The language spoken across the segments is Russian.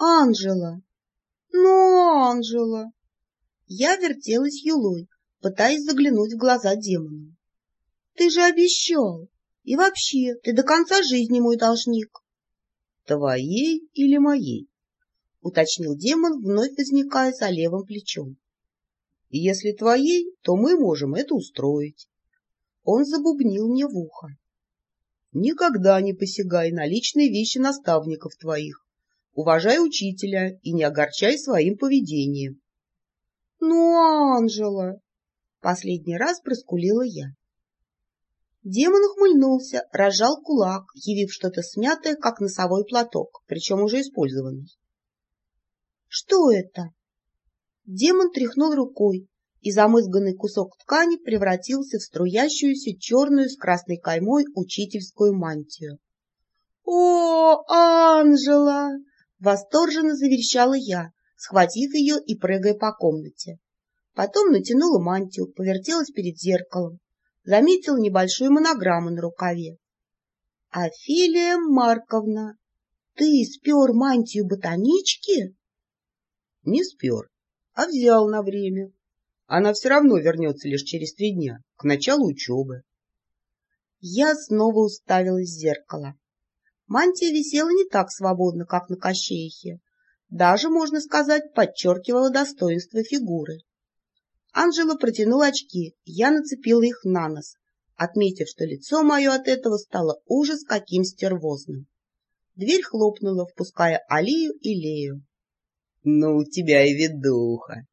Анжела! Ну, Анжела! Я вертелась юлой, пытаясь заглянуть в глаза демону. Ты же обещал! И вообще, ты до конца жизни мой должник. Твоей или моей? Уточнил демон, вновь возникая за левым плечом. Если твоей, то мы можем это устроить. Он забубнил мне в ухо. Никогда не посягай на личные вещи наставников твоих. Уважай учителя и не огорчай своим поведением. — Ну, Анжела! — последний раз проскулила я. Демон ухмыльнулся, разжал кулак, явив что-то смятое, как носовой платок, причем уже использованный. — Что это? Демон тряхнул рукой, и замызганный кусок ткани превратился в струящуюся черную с красной каймой учительскую мантию. «О, Анжела!» — восторженно заверещала я, схватив ее и прыгая по комнате. Потом натянула мантию, повертелась перед зеркалом, заметила небольшую монограмму на рукаве. — Офелия Марковна, ты спер мантию ботанички? — Не спер, а взял на время, она все равно вернется лишь через три дня, к началу учебы. Я снова уставилась в зеркало. Мантия висела не так свободно, как на Кощеихе. Даже, можно сказать, подчеркивала достоинство фигуры. Анжела протянула очки, я нацепила их на нос, отметив, что лицо мое от этого стало ужас каким стервозным. Дверь хлопнула, впуская Алию и Лею. — Ну, у тебя и ведуха!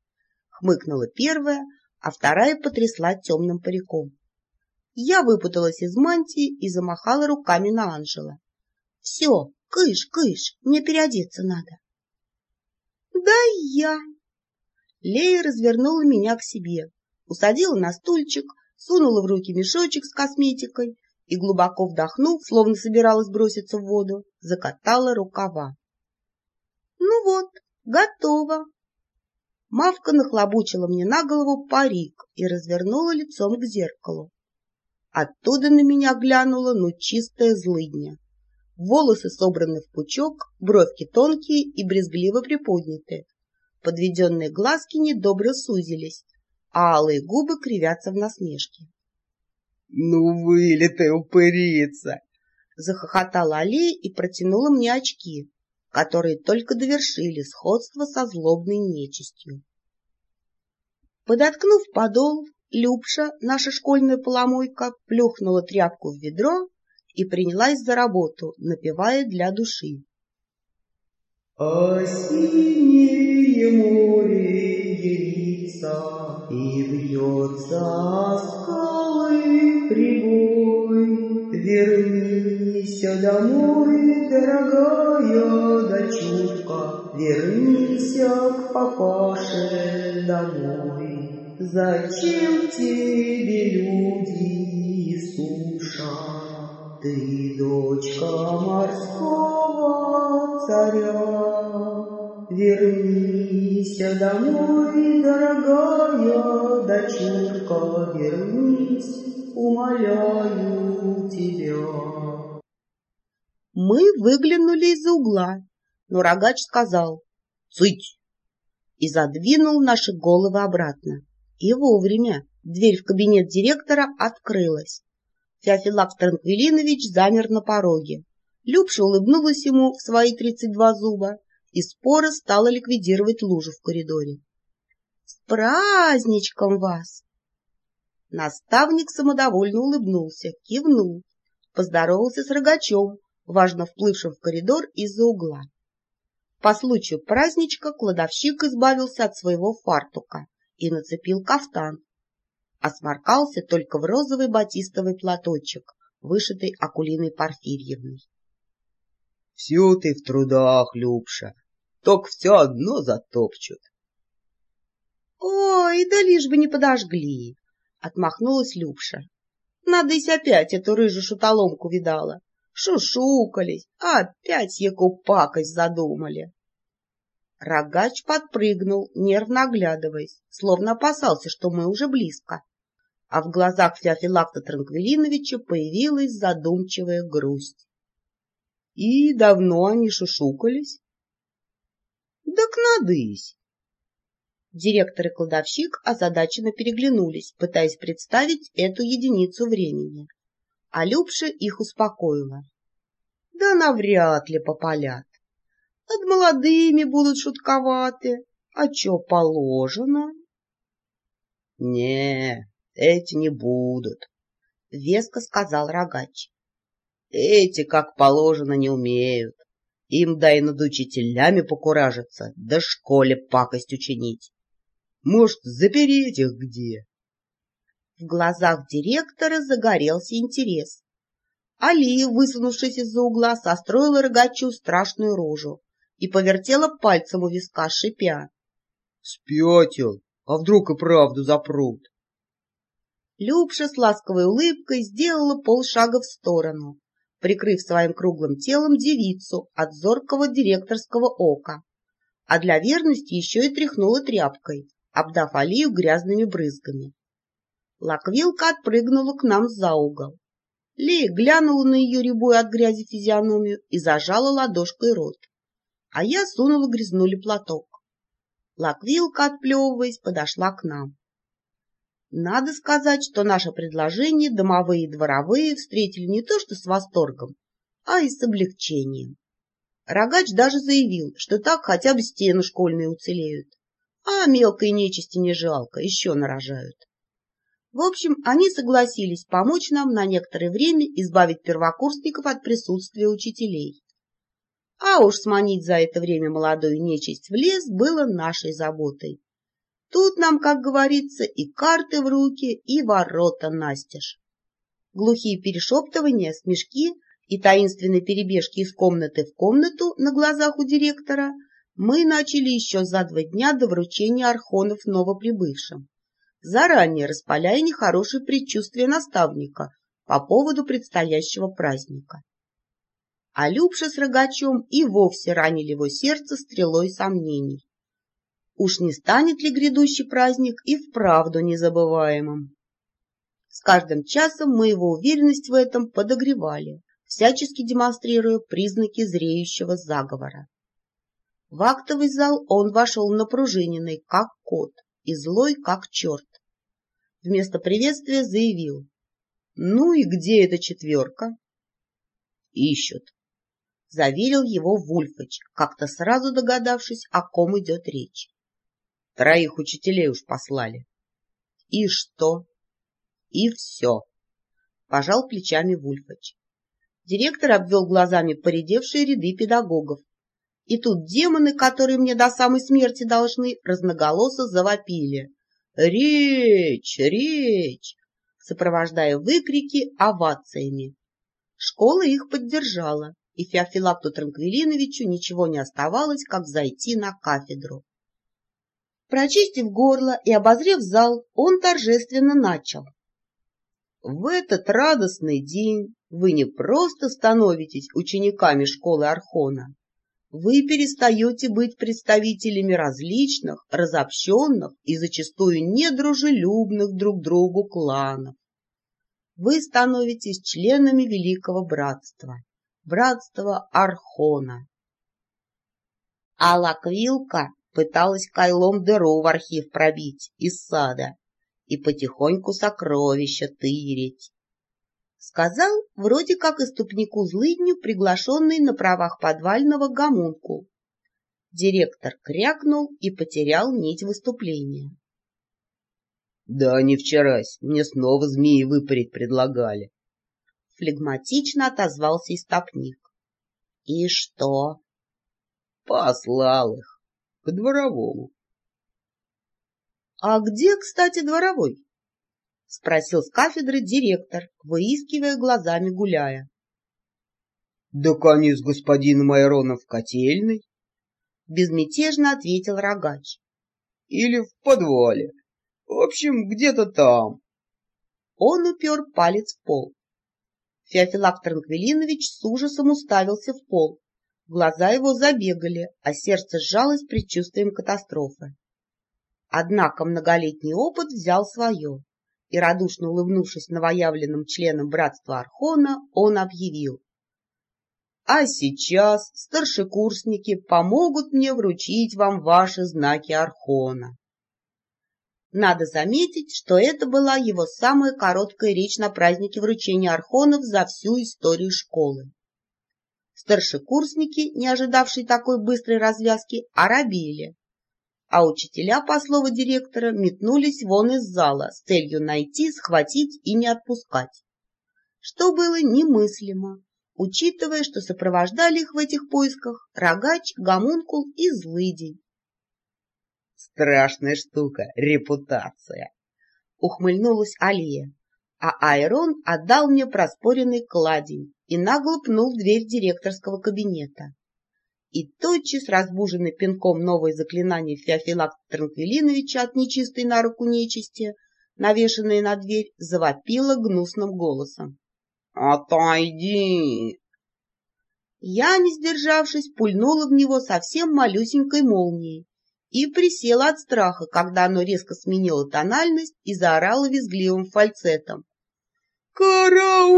хмыкнула первая, а вторая потрясла темным париком. Я выпуталась из мантии и замахала руками на Анжела. — Все, кыш, кыш, мне переодеться надо. — Да я. Лея развернула меня к себе, усадила на стульчик, сунула в руки мешочек с косметикой и, глубоко вдохнув, словно собиралась броситься в воду, закатала рукава. — Ну вот, готово. Мавка нахлобучила мне на голову парик и развернула лицом к зеркалу. Оттуда на меня глянула, ну, чистая злыдня. Волосы собраны в пучок, бровки тонкие и брезгливо приподняты. Подведенные глазки недобро сузились, а алые губы кривятся в насмешке. — Ну, вылитая упырица! — захохотала Алия и протянула мне очки, которые только довершили сходство со злобной нечистью. Подоткнув подол, Любша, наша школьная поломойка, плюхнула тряпку в ведро и принялась за работу, напевая для души. А синее море явится и бьется скалы прибой. Вернись домой, дорогая дочурка, вернись к папаше домой. Зачем тебе люди и суша? Ты дочка морского царя. Вернись домой, дорогая дочурка, вернись, умоляю тебя. Мы выглянули из-за угла, но рогач сказал «Цыть!» и задвинул наши головы обратно. И вовремя дверь в кабинет директора открылась. Феофилак Транквилинович замер на пороге. Любша улыбнулась ему в свои тридцать два зуба и споро стала ликвидировать лужу в коридоре. — С праздничком вас! Наставник самодовольно улыбнулся, кивнул, поздоровался с рогачом, важно вплывшим в коридор из-за угла. По случаю праздничка кладовщик избавился от своего фартука и нацепил кафтан. Осморкался только в розовый батистовый платочек, вышитый Акулиной Порфирьевной. — Все ты в трудах, Любша, только все одно затопчут. — Ой, да лишь бы не подожгли, — отмахнулась Любша. — Надысь опять эту рыжую шутоломку видала. Шушукались, а опять яку пакость задумали. Рогач подпрыгнул, нервно оглядываясь, словно опасался, что мы уже близко. А в глазах Феофилакта Транквилиновича появилась задумчивая грусть. — И давно они шушукались? Так надысь. Директор и кладовщик озадаченно переглянулись, пытаясь представить эту единицу времени. А Любша их успокоила. Да навряд ли попалят. Над молодыми будут шутковаты. А чё положено? Не, эти не будут, — веско сказал рогач. Эти, как положено, не умеют. Им дай над учителями покуражиться, да школе пакость учинить. Может, запереть их где? В глазах директора загорелся интерес. Али, высунувшись из-за угла, состроила рогачу страшную рожу и повертела пальцем у виска, шипя. — Спятил, а вдруг и правду запрут? Любша с ласковой улыбкой сделала полшага в сторону, прикрыв своим круглым телом девицу от зоркого директорского ока, а для верности еще и тряхнула тряпкой, обдав Алию грязными брызгами. Лаквилка отпрыгнула к нам за угол. Лея глянула на ее рябую от грязи физиономию и зажала ладошкой рот, а я сунула грязнули платок. Лаквилка, отплевываясь, подошла к нам. Надо сказать, что наше предложение домовые и дворовые встретили не то что с восторгом, а и с облегчением. Рогач даже заявил, что так хотя бы стены школьные уцелеют, а мелкой нечисти не жалко, еще нарожают. В общем, они согласились помочь нам на некоторое время избавить первокурсников от присутствия учителей. А уж сманить за это время молодую нечисть в лес было нашей заботой. Тут нам, как говорится, и карты в руки, и ворота настежь. Глухие перешептывания, смешки и таинственные перебежки из комнаты в комнату на глазах у директора мы начали еще за два дня до вручения архонов новоприбывшим, заранее распаляя нехорошие предчувствия наставника по поводу предстоящего праздника. А Любша с Рогачом и вовсе ранили его сердце стрелой сомнений. Уж не станет ли грядущий праздник и вправду незабываемым? С каждым часом мы его уверенность в этом подогревали, всячески демонстрируя признаки зреющего заговора. В актовый зал он вошел напружиненный, как кот, и злой, как черт. Вместо приветствия заявил. — Ну и где эта четверка? — Ищут. Заверил его Вульфыч, как-то сразу догадавшись, о ком идет речь. Троих учителей уж послали. — И что? — И все. Пожал плечами Вульфыч. Директор обвел глазами поредевшие ряды педагогов. И тут демоны, которые мне до самой смерти должны, разноголосо завопили. «Речь! Речь!» сопровождая выкрики овациями. Школа их поддержала, и Феофилакту Транквилиновичу ничего не оставалось, как зайти на кафедру. Прочистив горло и обозрев зал, он торжественно начал. В этот радостный день вы не просто становитесь учениками школы Архона, вы перестаете быть представителями различных, разобщенных и зачастую недружелюбных друг другу кланов. Вы становитесь членами Великого Братства, Братства Архона. А Лаквилка пыталась кайлом дыру в архив пробить из сада и потихоньку сокровища тырить. Сказал, вроде как иступнику злыдню, приглашенный на правах подвального гомункул. Директор крякнул и потерял нить выступления. — Да не вчерась, мне снова змеи выпарить предлагали. Флегматично отозвался истопник. — И что? — Послал их к дворовому. — А где, кстати, дворовой? — спросил с кафедры директор, выискивая глазами гуляя. — Так они с господином Айроном в котельной, — безмятежно ответил рогач. — Или в подвале. В общем, где-то там. Он упер палец в пол. Феофилак Транквилинович с ужасом уставился в пол, Глаза его забегали, а сердце сжалось предчувствием катастрофы. Однако многолетний опыт взял свое, и, радушно улыбнувшись новоявленным членам братства Архона, он объявил. А сейчас старшекурсники помогут мне вручить вам ваши знаки Архона. Надо заметить, что это была его самая короткая речь на празднике вручения Архонов за всю историю школы. Старшекурсники, не ожидавшие такой быстрой развязки, оробели, а учителя, по слову директора, метнулись вон из зала с целью найти, схватить и не отпускать. Что было немыслимо, учитывая, что сопровождали их в этих поисках рогач, гомункул и злыдень. «Страшная штука, репутация!» — ухмыльнулась Алия, а Айрон отдал мне проспоренный кладень и нагло пнул дверь директорского кабинета. И тотчас, разбуженный пинком новое заклинание Феофилакта Транквилиновича от нечистой на руку нечисти, навешанное на дверь, завопила гнусным голосом. «Отойди!» Я, не сдержавшись, пульнула в него совсем малюсенькой молнией и присела от страха, когда оно резко сменило тональность и заорало визгливым фальцетом. «Караул!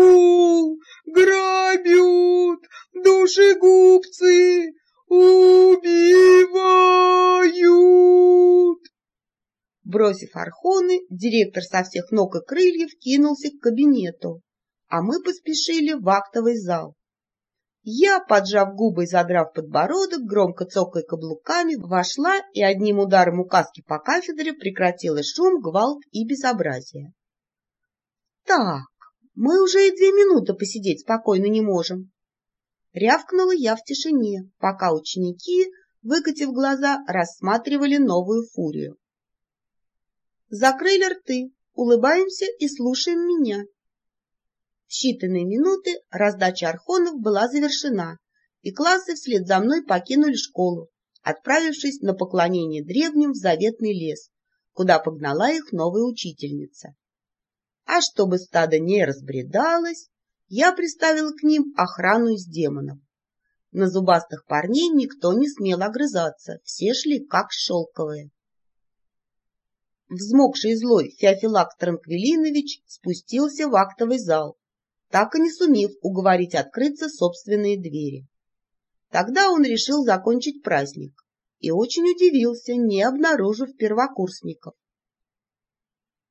Душегубцы! Убивают!» Бросив архоны, директор со всех ног и крыльев кинулся к кабинету а мы поспешили в актовый зал. Я, поджав губы и задрав подбородок, громко цокая каблуками, вошла и одним ударом указки по кафедре прекратила шум, гвалт и безобразие. Так, мы уже и две минуты посидеть спокойно не можем. Рявкнула я в тишине, пока ученики, выкатив глаза, рассматривали новую фурию. Закрыли рты, улыбаемся и слушаем меня. В считанные минуты раздача архонов была завершена, и классы вслед за мной покинули школу, отправившись на поклонение древним в заветный лес, куда погнала их новая учительница. А чтобы стадо не разбредалось, я приставила к ним охрану из демонов. На зубастых парней никто не смел огрызаться, все шли как шелковые. Взмокший злой Феофилак Транквилинович спустился в актовый зал, так и не сумев уговорить открыться собственные двери. Тогда он решил закончить праздник и очень удивился, не обнаружив первокурсников.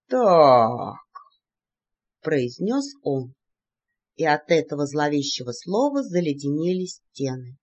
«Так», — произнес он, и от этого зловещего слова заледенели стены.